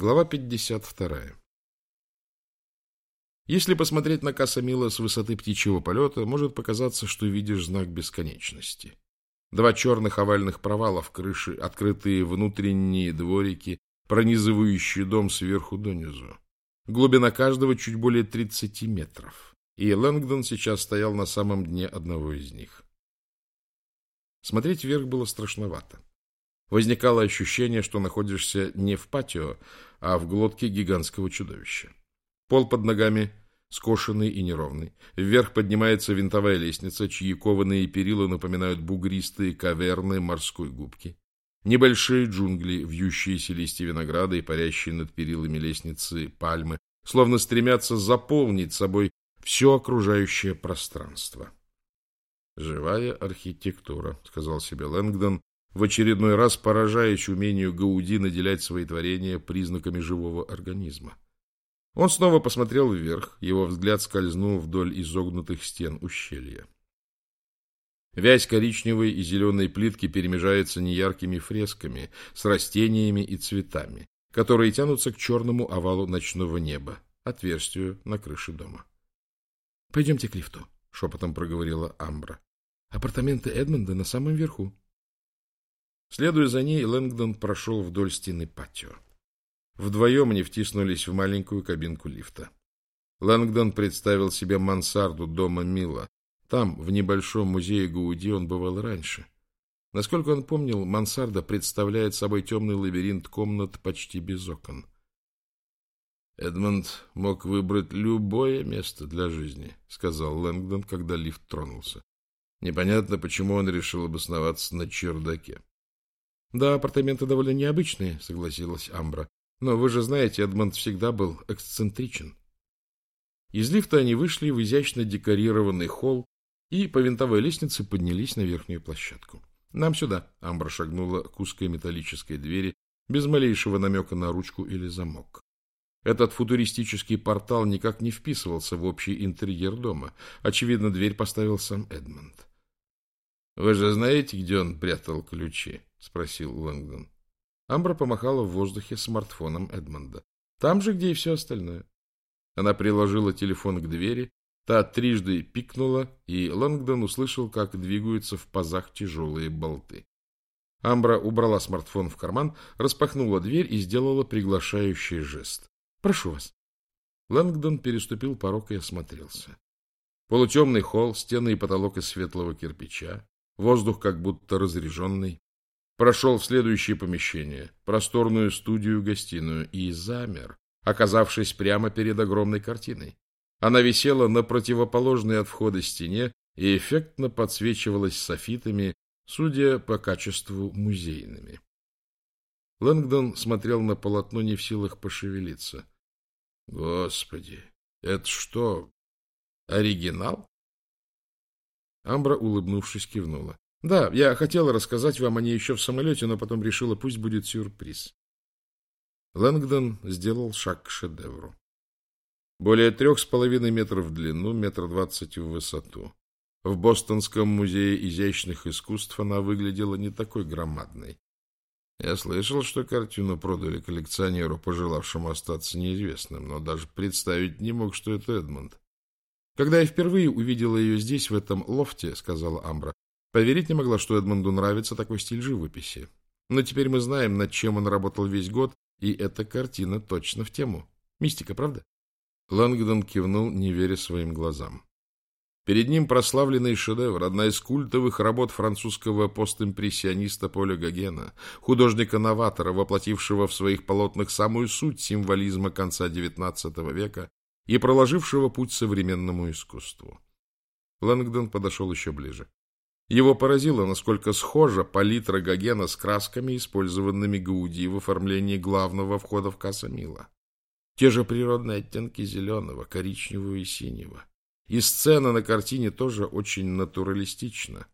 Глава 52. Если посмотреть на Касамила с высоты птичьего полета, может показаться, что видишь знак бесконечности. Два черных овальных провала в крыше, открытые внутренние дворики, пронизывающие дом сверху донизу. Глубина каждого чуть более 30 метров. И Лэнгдон сейчас стоял на самом дне одного из них. Смотреть вверх было страшновато. Возникало ощущение, что находишься не в патио, а в глотке гигантского чудовища. Пол под ногами скошенный и неровный. Вверх поднимается винтовая лестница, чьи кованые перила напоминают бугристые каверны морской губки. Небольшие джунгли, вьющиеся листья винограда и парящие над перилами лестницы пальмы, словно стремятся заполнить собой все окружающее пространство. «Живая архитектура», — сказал себе Лэнгдон, в очередной раз поражаясь умению Гауди наделять свои творения признаками живого организма. Он снова посмотрел вверх, его взгляд скользнул вдоль изогнутых стен ущелья. Вязь коричневой и зеленой плитки перемежается неяркими фресками с растениями и цветами, которые тянутся к черному овалу ночного неба, отверстию на крыше дома. — Пойдемте к лифту, — шепотом проговорила Амбра. — Апартаменты Эдмонда на самом верху. Следуя за ней, Лэнгдон прошел вдоль стены патио. Вдвоем они втиснулись в маленькую кабинку лифта. Лэнгдон представил себе мансарду дома Мила. Там, в небольшом музее Гауди, он бывал раньше. Насколько он помнил, мансарда представляет собой темный лабиринт комнат почти без окон. «Эдмонд мог выбрать любое место для жизни», — сказал Лэнгдон, когда лифт тронулся. «Непонятно, почему он решил обосноваться на чердаке». — Да, апартаменты довольно необычные, — согласилась Амбра. — Но вы же знаете, Эдмонд всегда был эксцентричен. Из лифта они вышли в изящно декорированный холл и по винтовой лестнице поднялись на верхнюю площадку. — Нам сюда, — Амбра шагнула к узкой металлической двери, без малейшего намека на ручку или замок. Этот футуристический портал никак не вписывался в общий интерьер дома. Очевидно, дверь поставил сам Эдмонд. — Вы же знаете, где он прятал ключи? — спросил Лэнгдон. Амбра помахала в воздухе смартфоном Эдмонда. Там же, где и все остальное. Она приложила телефон к двери, та трижды пикнула, и Лэнгдон услышал, как двигаются в пазах тяжелые болты. Амбра убрала смартфон в карман, распахнула дверь и сделала приглашающий жест. — Прошу вас. Лэнгдон переступил порог и осмотрелся. Полутемный холл, стены и потолок из светлого кирпича, воздух как будто разреженный, прошел в следующее помещение, просторную студию-гостиную, и замер, оказавшись прямо перед огромной картиной. Она висела на противоположной от входа стене и эффектно подсвечивалась софитами, судя по качеству музейными. Лэнгдон смотрел на полотно не в силах пошевелиться. — Господи, это что, оригинал? Амбра, улыбнувшись, кивнула. Да, я хотела рассказать вам о ней еще в самолете, но потом решила, пусть будет сюрприз. Лэнгдон сделал шаг к шедевру. Более трех с половиной метров в длину, метр двадцать в высоту. В Бостонском музее изящных искусств она выглядела не такой громадной. Я слышал, что картину продали коллекционеру, пожелавшему остаться неизвестным, но даже представить не мог, что это Эдмонд. Когда я впервые увидела ее здесь, в этом лофте, — сказала Амбра, Поверить не могла, что Эдмонду нравится такой стиль живописи. Но теперь мы знаем, над чем он работал весь год, и эта картина точно в тему. Мистика, правда? Лангдон кивнул, не веря своим глазам. Перед ним прославленный шедевр, одна из культовых работ французского постимпрессиониста Поля Гогена, художника-новатора, воплотившего в своих полотнах самую суть символизма конца XIX века и проложившего путь современному искусству. Лэнгдон подошел еще ближе. Его поразило, насколько схожа палитра Гогена с красками, использованными Гауди в оформлении главного входа в Касамила. Те же природные оттенки зеленого, коричневого и синего. И сцена на картине тоже очень натуралистична.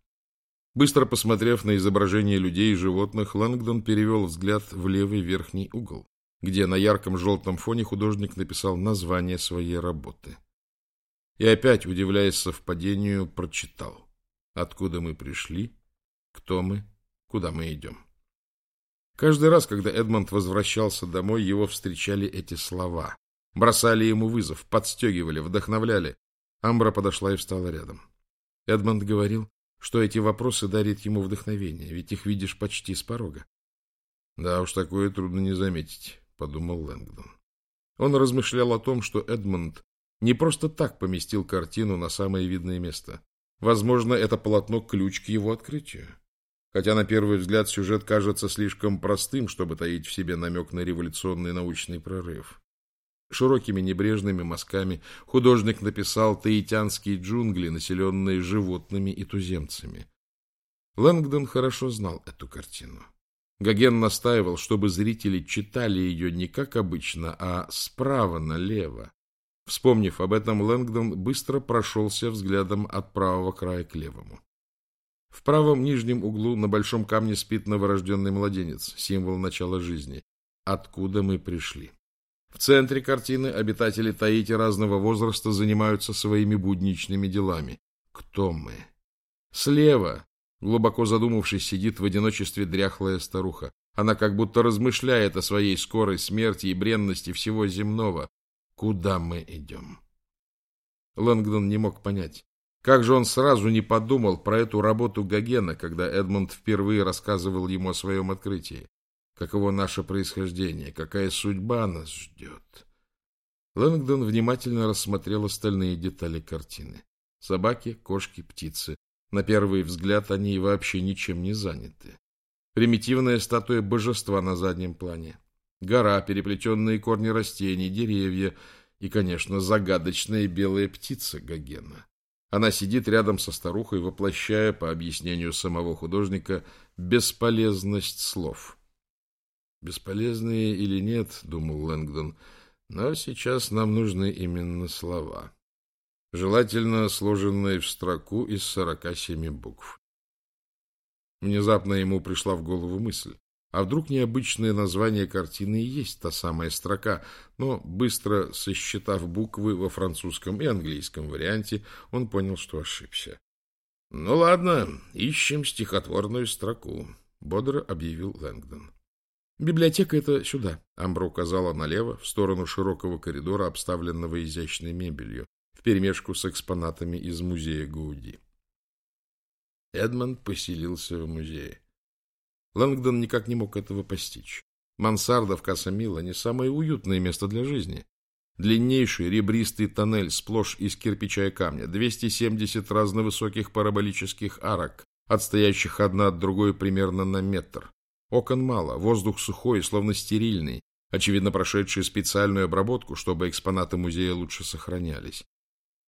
Быстро посмотрев на изображение людей и животных, Лэнгдон перевел взгляд в левый верхний угол, где на ярком желтом фоне художник написал название своей работы. И опять, удивляясь совпадению, прочитал откуда мы пришли, кто мы, куда мы идем. Каждый раз, когда Эдмонд возвращался домой, его встречали эти слова. Бросали ему вызов, подстегивали, вдохновляли. Амбра подошла и встала рядом. Эдмонд говорил, что эти вопросы дарят ему вдохновение, ведь их видишь почти с порога. — Да уж, такое трудно не заметить, — подумал Лэнгдон. Он размышлял о том, что Эдмонд не просто так поместил картину на самое видное место. Возможно, это полотно – ключ к его открытию. Хотя на первый взгляд сюжет кажется слишком простым, чтобы таить в себе намек на революционный научный прорыв. Широкими небрежными мазками художник написал таитянские джунгли, населенные животными и туземцами. Лэнгдон хорошо знал эту картину. Гоген настаивал, чтобы зрители читали ее не как обычно, а справа налево. Вспомнив об этом, Лэнгдон быстро прошелся взглядом от правого края к левому. В правом нижнем углу на большом камне спит новорожденный младенец, символ начала жизни. Откуда мы пришли? В центре картины обитатели Таити разного возраста занимаются своими будничными делами. Кто мы? Слева Глубоко задумавшись, сидит в одиночестве дряхлая старуха. Она как будто размышляет о своей скорой смерти и бренности всего земного. Куда мы идем? Лэнгдон не мог понять. Как же он сразу не подумал про эту работу Гогена, когда Эдмонд впервые рассказывал ему о своем открытии? Каково наше происхождение? Какая судьба нас ждет? Лэнгдон внимательно рассмотрел остальные детали картины. Собаки, кошки, птицы. На первый взгляд они вообще ничем не заняты. Примитивная статуя божества на заднем плане. Гора, переплетенные корни растений, деревья и, конечно, загадочная белая птица Гогена. Она сидит рядом со старухой, воплощая, по объяснению самого художника, бесполезность слов. «Бесполезные или нет, — думал Лэнгдон, — но сейчас нам нужны именно слова желательно сложенной в строку из сорока семи букв. Внезапно ему пришла в голову мысль, а вдруг необычное название картины и есть та самая строка, но, быстро сосчитав буквы во французском и английском варианте, он понял, что ошибся. — Ну ладно, ищем стихотворную строку, — бодро объявил Лэнгдон. — Библиотека — это сюда, — Амбра указала налево, в сторону широкого коридора, обставленного изящной мебелью вперемешку с экспонатами из музея Гауди. Эдмонд поселился в музее. Лэнгдон никак не мог этого постичь. Мансарда в Касамила не самое уютное место для жизни. Длиннейший ребристый тоннель сплошь из кирпича и камня, 270 разновысоких параболических арок, отстоящих одна от другой примерно на метр. Окон мало, воздух сухой, словно стерильный, очевидно прошедший специальную обработку, чтобы экспонаты музея лучше сохранялись.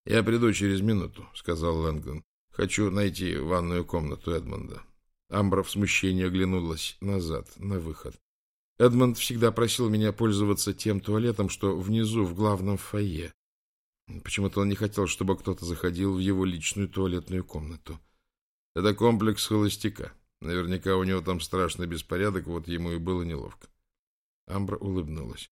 «Я приду через минуту», — сказал Лэнгдон. «Хочу найти ванную комнату Эдмонда». Амбра в смущении оглянулась назад, на выход. Эдмонд всегда просил меня пользоваться тем туалетом, что внизу, в главном фойе. Почему-то он не хотел, чтобы кто-то заходил в его личную туалетную комнату. Это комплекс холостяка. Наверняка у него там страшный беспорядок, вот ему и было неловко. Амбра улыбнулась.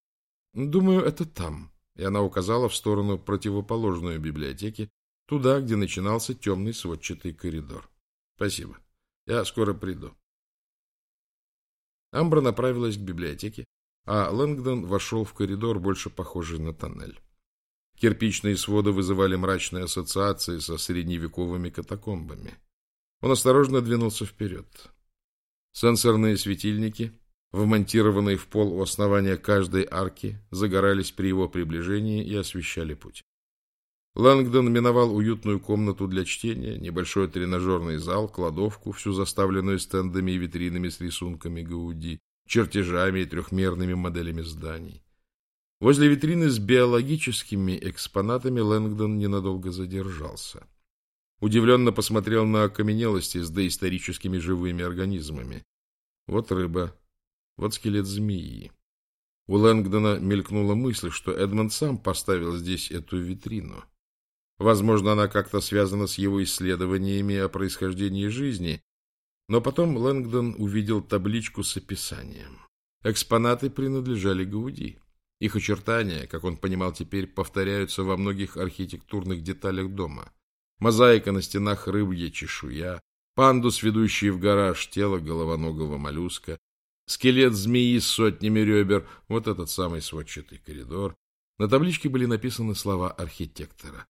«Думаю, это там», и она указала в сторону противоположной библиотеки, туда, где начинался темный сводчатый коридор. — Спасибо. Я скоро приду. Амбра направилась к библиотеке, а Лэнгдон вошел в коридор, больше похожий на тоннель. Кирпичные своды вызывали мрачные ассоциации со средневековыми катакомбами. Он осторожно двинулся вперед. Сенсорные светильники вмонтированные в пол у основания каждой арки, загорались при его приближении и освещали путь. Лангдон миновал уютную комнату для чтения, небольшой тренажерный зал, кладовку, всю заставленную стендами и витринами с рисунками Гауди, чертежами и трехмерными моделями зданий. Возле витрины с биологическими экспонатами Лэнгдон ненадолго задержался. Удивленно посмотрел на окаменелости с доисторическими живыми организмами. Вот рыба, вот скелет змеи. У Лэнгдона мелькнула мысль, что Эдмонд сам поставил здесь эту витрину. Возможно, она как-то связана с его исследованиями о происхождении жизни, но потом Лэнгдон увидел табличку с описанием. Экспонаты принадлежали Гауди. Их очертания, как он понимал теперь, повторяются во многих архитектурных деталях дома. Мозаика на стенах рыбья чешуя, пандус, ведущий в гараж тело головоногого моллюска, скелет змеи с сотнями ребер, вот этот самый сводчатый коридор. На табличке были написаны слова архитектора.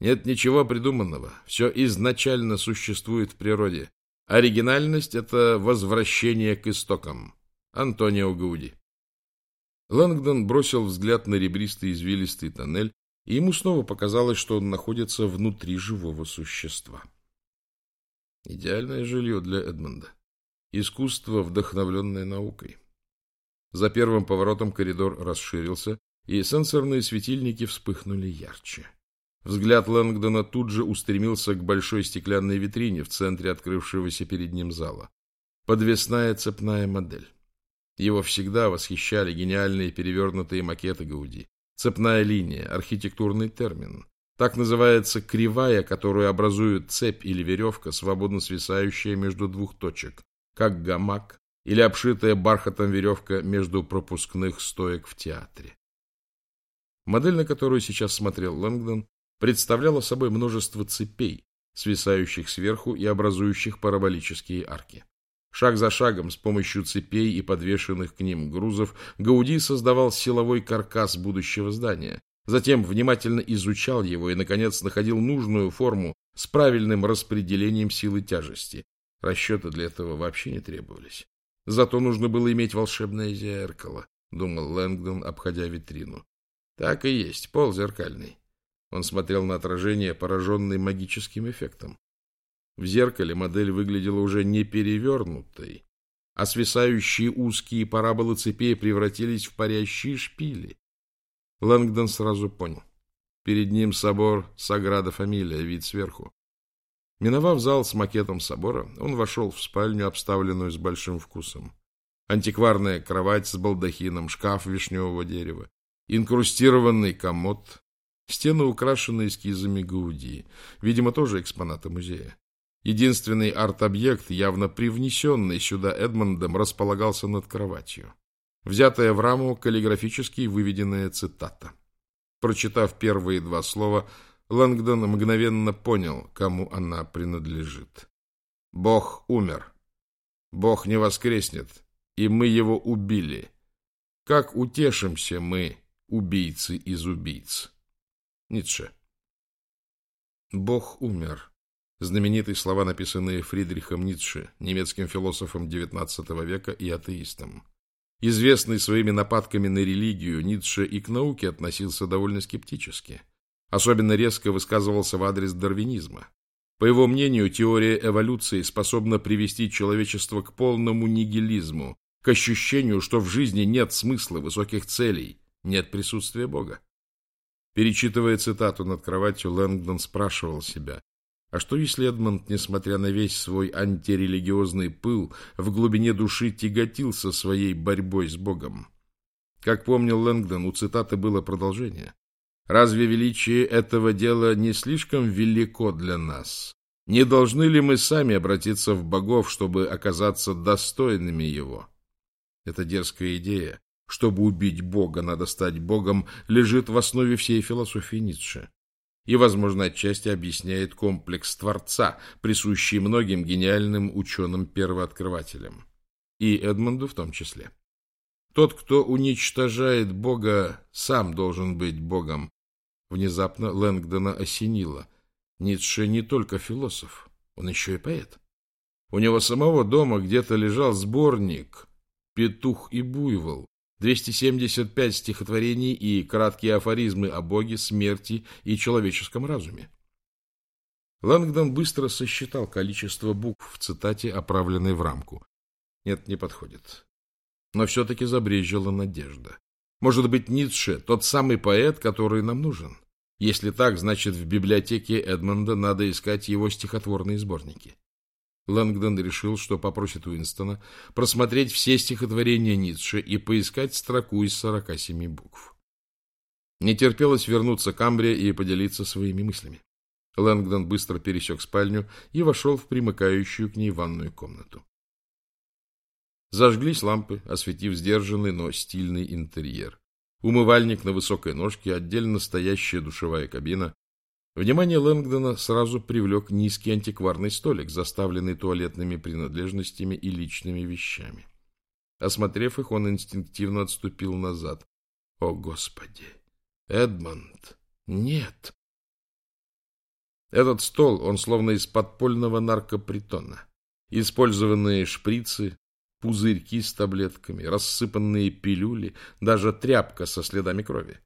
Нет ничего придуманного, все изначально существует в природе. Оригинальность — это возвращение к истокам. Антонио Гауди. Лэнгдон бросил взгляд на ребристый извилистый тоннель, и ему снова показалось, что он находится внутри живого существа. Идеальное жилье для Эдмонда. Искусство, вдохновленное наукой. За первым поворотом коридор расширился, и сенсорные светильники вспыхнули ярче. Взгляд Лэнгдона тут же устремился к большой стеклянной витрине в центре открывшегося перед ним зала. Подвесная цепная модель. Его всегда восхищали гениальные перевернутые макеты Гауди. Цепная линия, архитектурный термин. Так называется кривая, которую образует цепь или веревка, свободно свисающая между двух точек, как гамак или обшитая бархатом веревка между пропускных стоек в театре. Модель, на которую сейчас смотрел Лэнгдон, представляла собой множество цепей, свисающих сверху и образующих параболические арки. Шаг за шагом, с помощью цепей и подвешенных к ним грузов, Гауди создавал силовой каркас будущего здания, затем внимательно изучал его и, наконец, находил нужную форму с правильным распределением силы тяжести. Расчеты для этого вообще не требовались. Зато нужно было иметь волшебное зеркало, думал Лэнгдон, обходя витрину. Так и есть, пол зеркальный. Он смотрел на отражение, пораженный магическим эффектом. В зеркале модель выглядела уже не перевернутой, а свисающие узкие параболы цепей превратились в парящие шпили. Лэнгдон сразу понял. Перед ним собор Саграда Фамилия, вид сверху. Миновав зал с макетом собора, он вошел в спальню, обставленную с большим вкусом. Антикварная кровать с балдахином, шкаф вишневого дерева, инкрустированный комод, стены украшены эскизами Гауди, видимо, тоже экспонаты музея. Единственный арт-объект, явно привнесенный сюда Эдмондом, располагался над кроватью. Взятая в раму каллиграфически выведенная цитата. Прочитав первые два слова, Лэнгдон мгновенно понял, кому она принадлежит. «Бог умер. Бог не воскреснет, и мы его убили. Как утешимся мы, убийцы из убийц?» Ницше. «Бог умер». Знаменитые слова, написанные Фридрихом Ницше, немецким философом XIX века и атеистом. Известный своими нападками на религию, Ницше и к науке относился довольно скептически. Особенно резко высказывался в адрес дарвинизма. По его мнению, теория эволюции способна привести человечество к полному нигилизму, к ощущению, что в жизни нет смысла высоких целей, нет присутствия Бога. Перечитывая цитату над кроватью, Лэнгдон спрашивал себя, а что если Эдмонд, несмотря на весь свой антирелигиозный пыл, в глубине души тяготился своей борьбой с Богом? Как помнил Лэнгдон, у цитаты было продолжение. «Разве величие этого дела не слишком велико для нас? Не должны ли мы сами обратиться в богов, чтобы оказаться достойными его?» Это дерзкая идея. Чтобы убить Бога, надо стать Богом, лежит в основе всей философии Ницше и, возможно, отчасти объясняет комплекс Творца, присущий многим гениальным ученым-первооткрывателям, и Эдмонду в том числе. Тот, кто уничтожает Бога, сам должен быть Богом. Внезапно Лэнгдона осенило. Ницше не только философ, он еще и поэт. У него самого дома где-то лежал сборник «Петух и буйвол», 275 стихотворений и краткие афоризмы о Боге, смерти и человеческом разуме. Лэнгдон быстро сосчитал количество букв в цитате, оправленной в рамку. Нет, не подходит. Но все-таки забрежила надежда. Может быть, Ницше — тот самый поэт, который нам нужен? Если так, значит, в библиотеке Эдмонда надо искать его стихотворные сборники. Лэнгдон решил, что попросит Уинстона просмотреть все стихотворения Ницше и поискать строку из 47 букв. Не терпелось вернуться к Амбре и поделиться своими мыслями. Лэнгдон быстро пересек спальню и вошел в примыкающую к ней ванную комнату. Зажглись лампы, осветив сдержанный, но стильный интерьер. Умывальник на высокой ножке, отдельно стоящая душевая кабина, Внимание Лэнгдона сразу привлек низкий антикварный столик, заставленный туалетными принадлежностями и личными вещами. Осмотрев их, он инстинктивно отступил назад. О, Господи! Эдмонд! Нет! Этот стол, он словно из подпольного наркопритона. Использованные шприцы, пузырьки с таблетками, рассыпанные пилюли, даже тряпка со следами крови.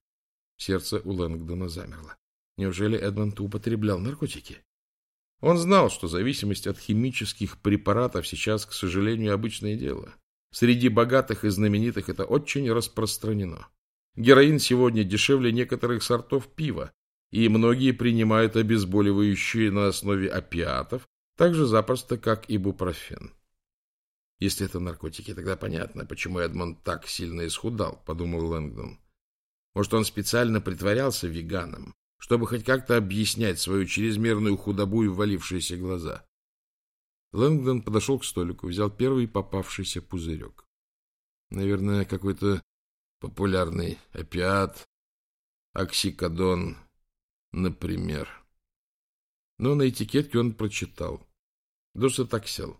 Сердце у Лэнгдона замерло. Неужели Эдмонд употреблял наркотики? Он знал, что зависимость от химических препаратов сейчас, к сожалению, обычное дело. Среди богатых и знаменитых это очень распространено. Героин сегодня дешевле некоторых сортов пива, и многие принимают обезболивающие на основе опиатов, так же запросто, как ибупрофен. Если это наркотики, тогда понятно, почему Эдмонд так сильно исхудал, подумал Лэнгдон. Может, он специально притворялся веганом, чтобы хоть как-то объяснять свою чрезмерную худобу и ввалившиеся глаза. Лэнгдон подошел к столику, взял первый попавшийся пузырек. Наверное, какой-то популярный опиат, оксикодон, например. Но на этикетке он прочитал. Досатоксел.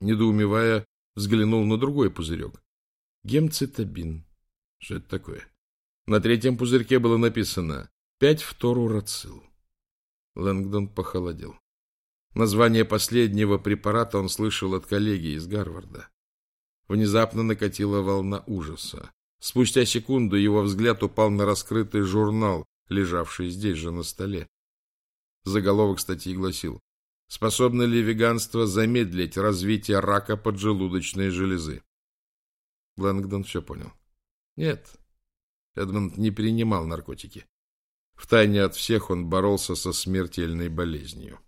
Недоумевая, взглянул на другой пузырек. Гемцитабин. Что это такое? На третьем пузырьке было написано «пять фторурацил». Лэнгдон похолодел. Название последнего препарата он слышал от коллеги из Гарварда. Внезапно накатила волна ужаса. Спустя секунду его взгляд упал на раскрытый журнал, лежавший здесь же на столе. Заголовок статьи гласил «Способно ли веганство замедлить развитие рака поджелудочной железы?» Лэнгдон все понял. Нет, Эдмонд не принимал наркотики. Втайне от всех он боролся со смертельной болезнью.